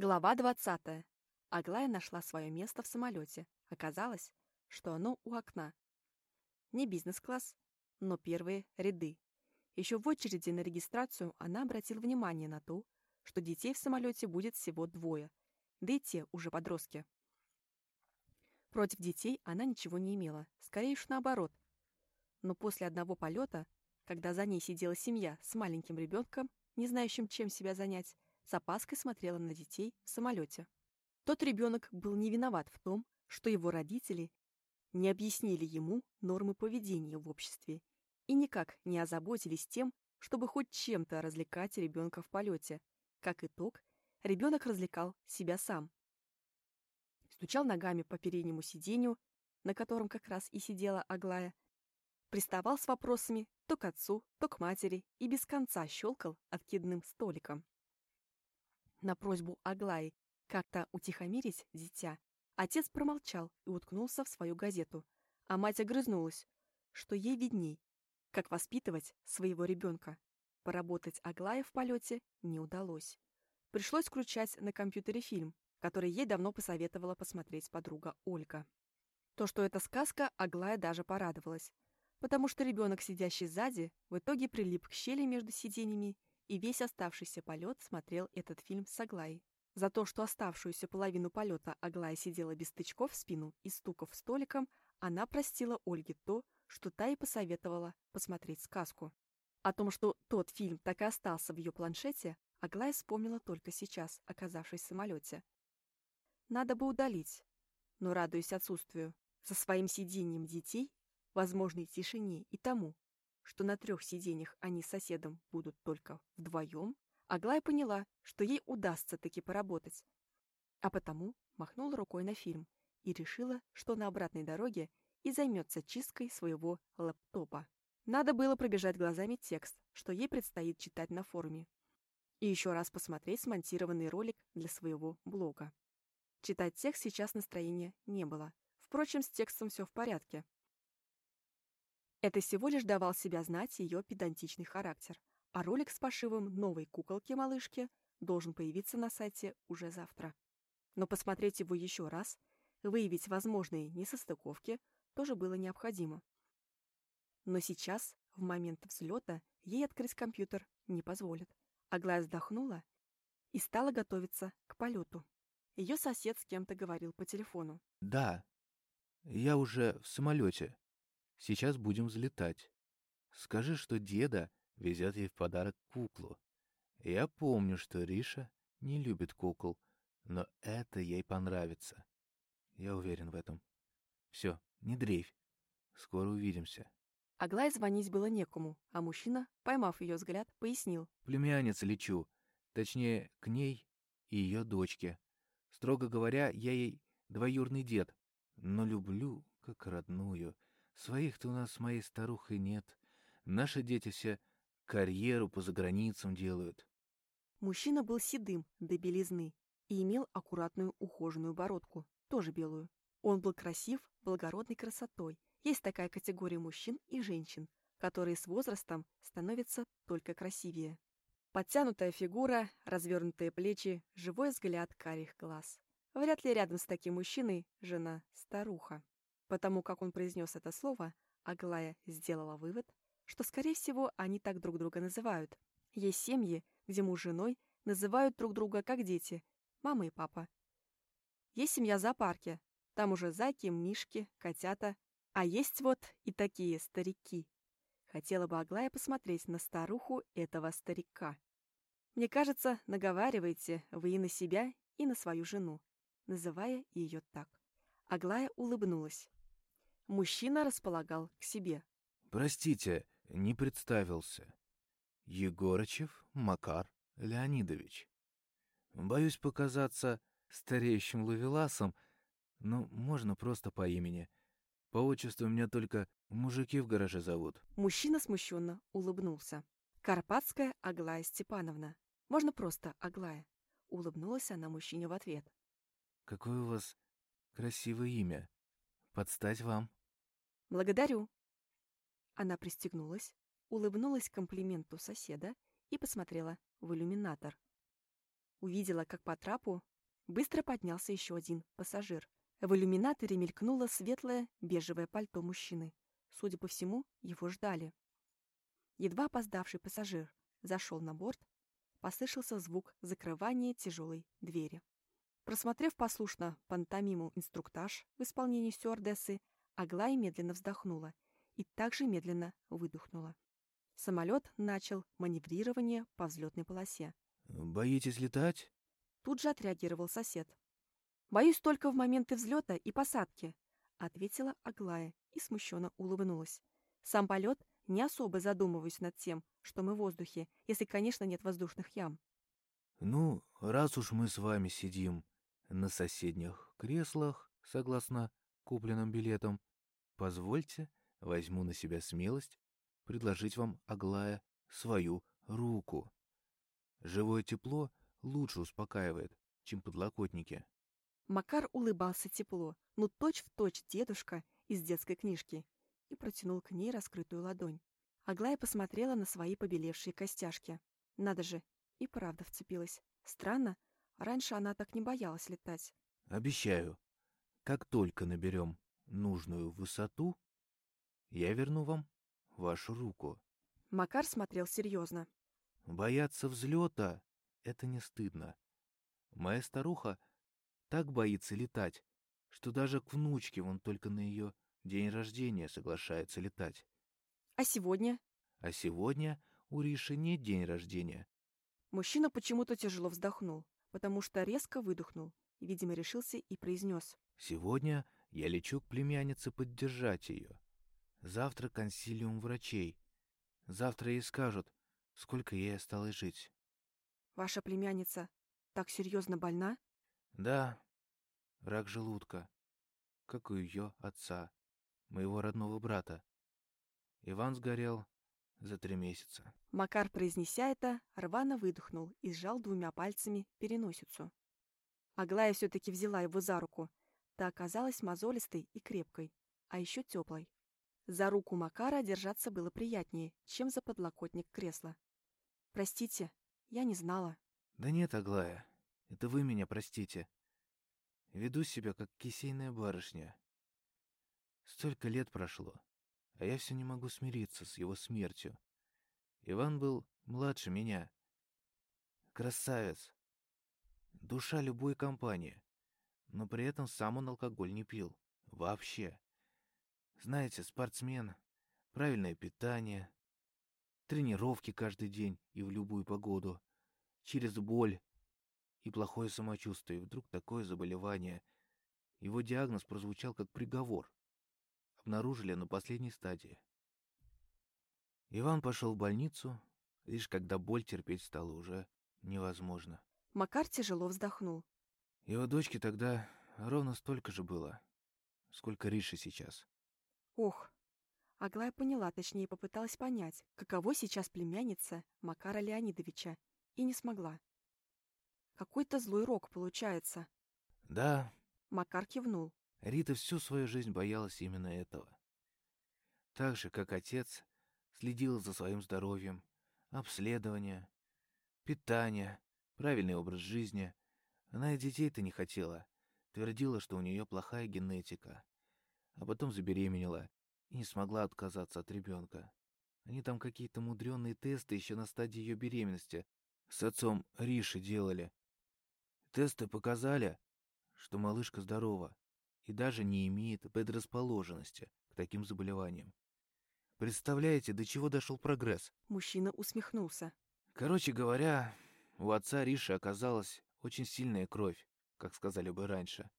Глава 20. Аглая нашла свое место в самолете. Оказалось, что оно у окна. Не бизнес-класс, но первые ряды. Еще в очереди на регистрацию она обратила внимание на то, что детей в самолете будет всего двое, да и те уже подростки. Против детей она ничего не имела, скорее уж наоборот. Но после одного полета, когда за ней сидела семья с маленьким ребенком, не знающим, чем себя занять, с опаской смотрела на детей в самолете. Тот ребенок был не виноват в том, что его родители не объяснили ему нормы поведения в обществе и никак не озаботились тем, чтобы хоть чем-то развлекать ребенка в полете. Как итог, ребенок развлекал себя сам. Стучал ногами по переднему сиденью, на котором как раз и сидела Аглая, приставал с вопросами то к отцу, то к матери и без конца щелкал откидным столиком. На просьбу Аглаи как-то утихомирить дитя, отец промолчал и уткнулся в свою газету, а мать огрызнулась, что ей видней, как воспитывать своего ребенка. Поработать Аглае в полете не удалось. Пришлось включать на компьютере фильм, который ей давно посоветовала посмотреть подруга Ольга. То, что это сказка, Аглая даже порадовалась, потому что ребенок, сидящий сзади, в итоге прилип к щели между сиденьями и весь оставшийся полет смотрел этот фильм с Аглаей. За то, что оставшуюся половину полета Аглая сидела без тычков в спину и стуков столиком, она простила Ольге то, что та и посоветовала посмотреть сказку. О том, что тот фильм так и остался в ее планшете, Аглая вспомнила только сейчас, оказавшись в самолете. Надо бы удалить, но, радуясь отсутствию, за своим сиденьем детей, возможной тишине и тому, что на трех сиденьях они с соседом будут только вдвоем, Аглая поняла, что ей удастся таки поработать. А потому махнула рукой на фильм и решила, что на обратной дороге и займется чисткой своего лэптопа. Надо было пробежать глазами текст, что ей предстоит читать на форуме, и еще раз посмотреть смонтированный ролик для своего блога. Читать текст сейчас настроения не было. Впрочем, с текстом все в порядке. Это всего лишь давал себя знать ее педантичный характер, а ролик с пошивом новой куколки-малышки должен появиться на сайте уже завтра. Но посмотреть его еще раз, выявить возможные несостыковки, тоже было необходимо. Но сейчас, в момент взлета, ей открыть компьютер не позволит. Аглая вздохнула и стала готовиться к полету. Ее сосед с кем-то говорил по телефону. «Да, я уже в самолете. Сейчас будем взлетать. Скажи, что деда везет ей в подарок куклу. Я помню, что Риша не любит кукол, но это ей понравится. Я уверен в этом. Все, не дрейфь. Скоро увидимся. Аглае звонить было некому, а мужчина, поймав ее взгляд, пояснил. Племянница лечу. Точнее, к ней и ее дочке. Строго говоря, я ей двоюрный дед, но люблю как родную. Своих-то у нас с моей старухой нет. Наши дети все карьеру по заграницам делают. Мужчина был седым до белизны и имел аккуратную ухоженную бородку, тоже белую. Он был красив, благородной красотой. Есть такая категория мужчин и женщин, которые с возрастом становятся только красивее. Подтянутая фигура, развернутые плечи, живой взгляд карих глаз. Вряд ли рядом с таким мужчиной жена старуха. Потому как он произнес это слово, Аглая сделала вывод, что, скорее всего, они так друг друга называют. Есть семьи, где муж с женой называют друг друга как дети, мама и папа. Есть семья в зоопарке, там уже зайки, мишки, котята. А есть вот и такие старики. Хотела бы Аглая посмотреть на старуху этого старика. Мне кажется, наговариваете вы и на себя, и на свою жену, называя ее так. Аглая улыбнулась. Мужчина располагал к себе. Простите, не представился. Егорычев Макар Леонидович. Боюсь показаться стареющим ловеласом, но можно просто по имени. По отчеству меня только мужики в гараже зовут. Мужчина смущенно улыбнулся. Карпатская Аглая Степановна. Можно просто Аглая. Улыбнулась она мужчине в ответ. Какое у вас красивое имя. Подстать вам. Благодарю. Она пристегнулась, улыбнулась комплименту соседа и посмотрела в иллюминатор. Увидела, как по трапу быстро поднялся еще один пассажир. В иллюминаторе мелькнуло светлое бежевое пальто мужчины. Судя по всему, его ждали. Едва опоздавший пассажир зашел на борт, послышался звук закрывания тяжелой двери. Просмотрев послушно пантомиму инструктаж в исполнении стюардессы, Аглая медленно вздохнула и также медленно выдохнула. Самолет начал маневрирование по взлетной полосе. «Боитесь летать?» Тут же отреагировал сосед. «Боюсь только в моменты взлета и посадки», — ответила Аглая и смущенно улыбнулась. «Сам полет не особо задумываюсь над тем, что мы в воздухе, если, конечно, нет воздушных ям». «Ну, раз уж мы с вами сидим на соседних креслах, согласно купленным билетам, позвольте, возьму на себя смелость предложить вам, Аглая, свою руку. Живое тепло лучше успокаивает, чем подлокотники. Макар улыбался тепло, ну точь-в-точь дедушка из детской книжки, и протянул к ней раскрытую ладонь. Аглая посмотрела на свои побелевшие костяшки. Надо же, и правда вцепилась. Странно, раньше она так не боялась летать. Обещаю, как только наберем нужную высоту, я верну вам вашу руку. Макар смотрел серьезно. Бояться взлета — это не стыдно. Моя старуха так боится летать, что даже к внучке вон только на ее день рождения соглашается летать. А сегодня? А сегодня у Риши нет день рождения. Мужчина почему-то тяжело вздохнул, потому что резко выдохнул, и, видимо, решился и произнес. Сегодня я лечу к племяннице поддержать ее. Завтра консилиум врачей. Завтра ей скажут, сколько ей осталось жить. Ваша племянница так серьезно больна? Да, рак желудка, как у ее отца, моего родного брата. Иван сгорел за три месяца. Макар, произнеся это, рвано выдохнул и сжал двумя пальцами переносицу. Аглая все-таки взяла его за руку. Та оказалась мозолистой и крепкой, а еще теплой. За руку Макара держаться было приятнее, чем за подлокотник кресла. «Простите, я не знала». «Да нет, Аглая, это вы меня простите. Веду себя, как кисейная барышня. Столько лет прошло, а я все не могу смириться с его смертью. Иван был младше меня. Красавец. Душа любой компании. Но при этом сам он алкоголь не пил. Вообще. Знаете, спортсмен, правильное питание, тренировки каждый день и в любую погоду, через боль и плохое самочувствие. Вдруг такое заболевание. Его диагноз прозвучал как приговор. Обнаружили на последней стадии. Иван пошел в больницу, лишь когда боль терпеть стало уже невозможно. Макар тяжело вздохнул. Его дочке тогда ровно столько же было, сколько Рише сейчас. Ох. Аглая поняла, точнее попыталась понять, каково сейчас племянница Макара Леонидовича, и не смогла. Какой-то злой рок получается. Да. Макар кивнул. Рита всю свою жизнь боялась именно этого. Так же, как отец, следила за своим здоровьем, обследование, питание, правильный образ жизни. Она и детей-то не хотела. Твердила, что у нее плохая генетика а потом забеременела и не смогла отказаться от ребенка. Они там какие-то мудреные тесты еще на стадии ее беременности с отцом Риши делали. Тесты показали, что малышка здорова и даже не имеет предрасположенности к таким заболеваниям. Представляете, до чего дошел прогресс? Мужчина усмехнулся. Короче говоря, у отца Риши оказалась очень сильная кровь, как сказали бы раньше.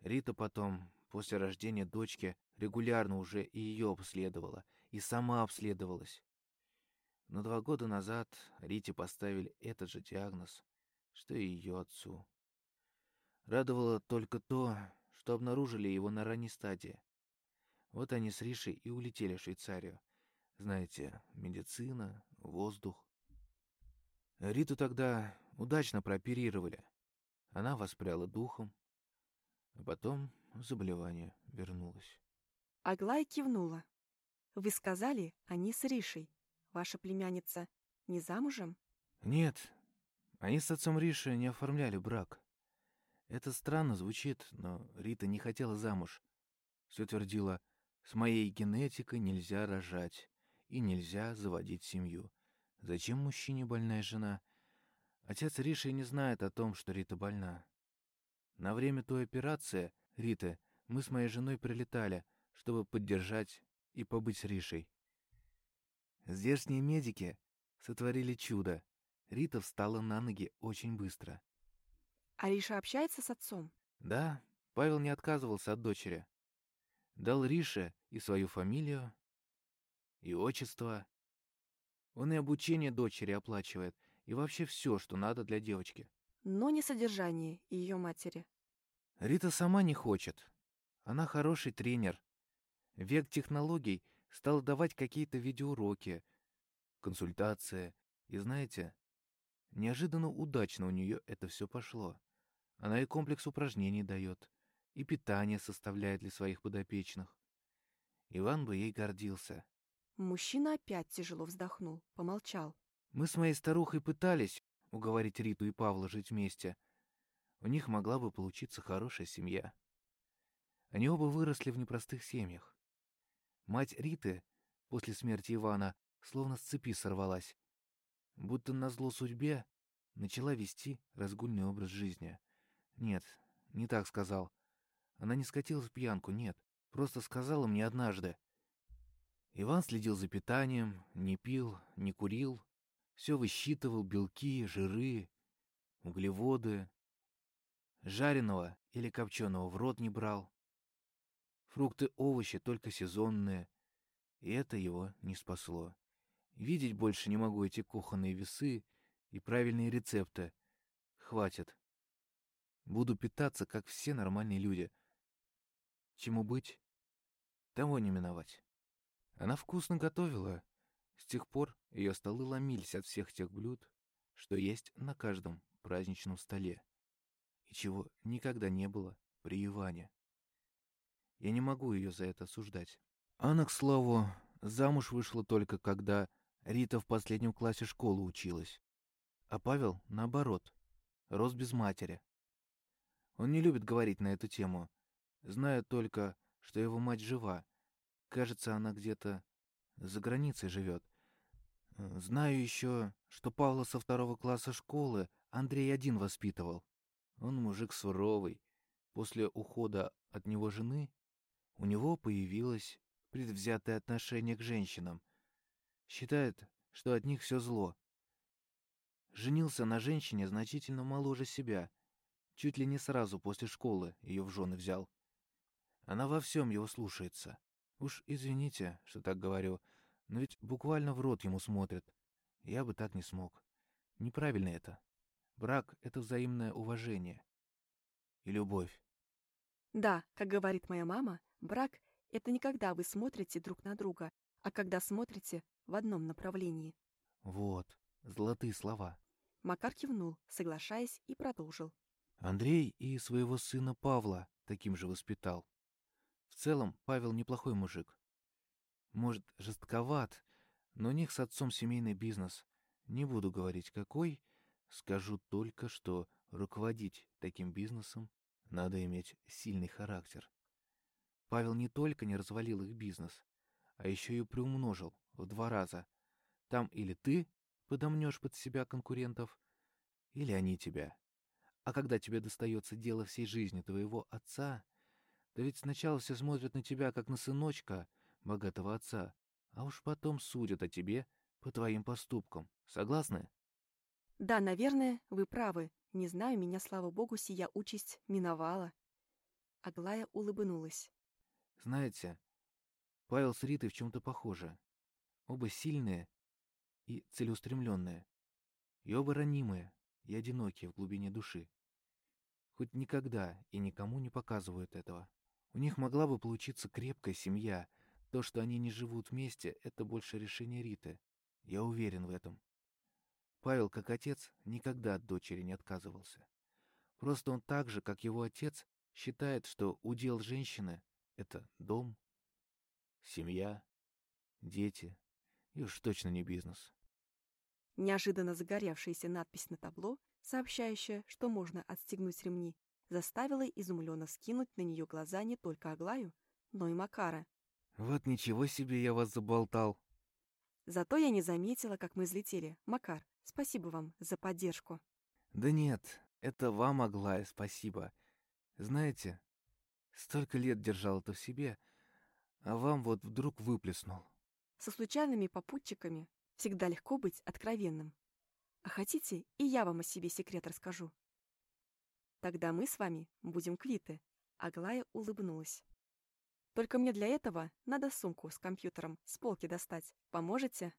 Рита потом После рождения дочки регулярно уже и ее обследовала, и сама обследовалась. Но два года назад Рите поставили этот же диагноз, что и ее отцу. Радовало только то, что обнаружили его на ранней стадии. Вот они с Ришей и улетели в Швейцарию. Знаете, медицина, воздух. Риту тогда удачно прооперировали. Она воспряла духом. А потом заболевание вернулось. Аглая кивнула. «Вы сказали, они с Ришей. Ваша племянница не замужем?» «Нет, Они с отцом Риши не оформляли брак. Это странно звучит, но Рита не хотела замуж. Все твердила, с моей генетикой нельзя рожать и нельзя заводить семью. Зачем мужчине больная жена? Отец Риши не знает о том, что Рита больна. На время той операции, Риты, мы с моей женой прилетали, чтобы поддержать и побыть с Ришей. Здешние медики сотворили чудо. Рита встала на ноги очень быстро. А Риша общается с отцом? Да, Павел не отказывался от дочери. Дал Рише и свою фамилию, и отчество. Он и обучение дочери оплачивает, и вообще все, что надо для девочки. Но не содержание ее матери. Рита сама не хочет. Она хороший тренер. Век технологий стал давать какие-то видеоуроки, консультации. И знаете, неожиданно удачно у нее это все пошло. Она и комплекс упражнений дает, и питание составляет для своих подопечных. Иван бы ей гордился. Мужчина опять тяжело вздохнул, помолчал. Мы с моей старухой пытались уговорить Риту и Павла жить вместе. У них могла бы получиться хорошая семья. Они оба выросли в непростых семьях. Мать Риты после смерти Ивана словно с цепи сорвалась. Будто на зло судьбе начала вести разгульный образ жизни. Нет, не так сказал. Она не скатилась в пьянку, нет. Просто сказала мне однажды. Иван следил за питанием, не пил, не курил. Все высчитывал белки, жиры, углеводы. Жареного или копченого в рот не брал. Фрукты, овощи только сезонные. И это его не спасло. Видеть больше не могу эти кухонные весы и правильные рецепты. Хватит. Буду питаться, как все нормальные люди. Чему быть, того не миновать. Она вкусно готовила. С тех пор ее столы ломились от всех тех блюд, что есть на каждом праздничном столе, и чего никогда не было при Иване. Я не могу ее за это осуждать. Анна, к слову, замуж вышла только когда Рита в последнем классе школы училась. А Павел, наоборот, рос без матери. Он не любит говорить на эту тему, зная только, что его мать жива. Кажется, она где-то за границей живет. Знаю еще, что Павла со второго класса школы Андрей один воспитывал. Он мужик суровый. После ухода от него жены у него появилось предвзятое отношение к женщинам. Считает, что от них все зло. Женился на женщине значительно моложе себя. Чуть ли не сразу после школы ее в жены взял. Она во всем его слушается. Уж извините, что так говорю, но ведь буквально в рот ему смотрит. Я бы так не смог. Неправильно это. Брак — это взаимное уважение. И любовь. Да, как говорит моя мама, брак — это не когда вы смотрите друг на друга, а когда смотрите в одном направлении. Вот, золотые слова. Макар кивнул, соглашаясь, и продолжил. Андрей и своего сына Павла таким же воспитал. В целом, Павел неплохой мужик. Может, жестковат, но у них с отцом семейный бизнес. Не буду говорить какой, скажу только, что руководить таким бизнесом надо иметь сильный характер. Павел не только не развалил их бизнес, а еще и приумножил в два раза. Там или ты подомнешь под себя конкурентов, или они тебя. А когда тебе достается дело всей жизни твоего отца, то ведь сначала все смотрят на тебя, как на сыночка богатого отца, а уж потом судят о тебе по твоим поступкам. Согласны? Да, наверное, вы правы. Не знаю, меня, слава богу, сия участь миновала. Аглая улыбнулась. Знаете, Павел с Ритой в чем-то похожи. Оба сильные и целеустремленные. И оба ранимые и одинокие в глубине души. Хоть никогда и никому не показывают этого. У них могла бы получиться крепкая семья. То, что они не живут вместе, это больше решение Риты. Я уверен в этом. Павел, как отец, никогда от дочери не отказывался. Просто он так же, как его отец, считает, что удел женщины — это дом, семья, дети и уж точно не бизнес. Неожиданно загоревшаяся надпись на табло сообщающая, что можно отстегнуть ремни, заставила изумленно скинуть на нее глаза не только Аглаю, но и Макара. «Вот ничего себе я вас заболтал!» Зато я не заметила, как мы взлетели. Макар, спасибо вам за поддержку. «Да нет, это вам, Аглая, спасибо. Знаете, столько лет держал это в себе, а вам вот вдруг выплеснул». Со случайными попутчиками всегда легко быть откровенным. А хотите, и я вам о себе секрет расскажу. Тогда мы с вами будем квиты. Аглая улыбнулась. Только мне для этого надо сумку с компьютером с полки достать. Поможете?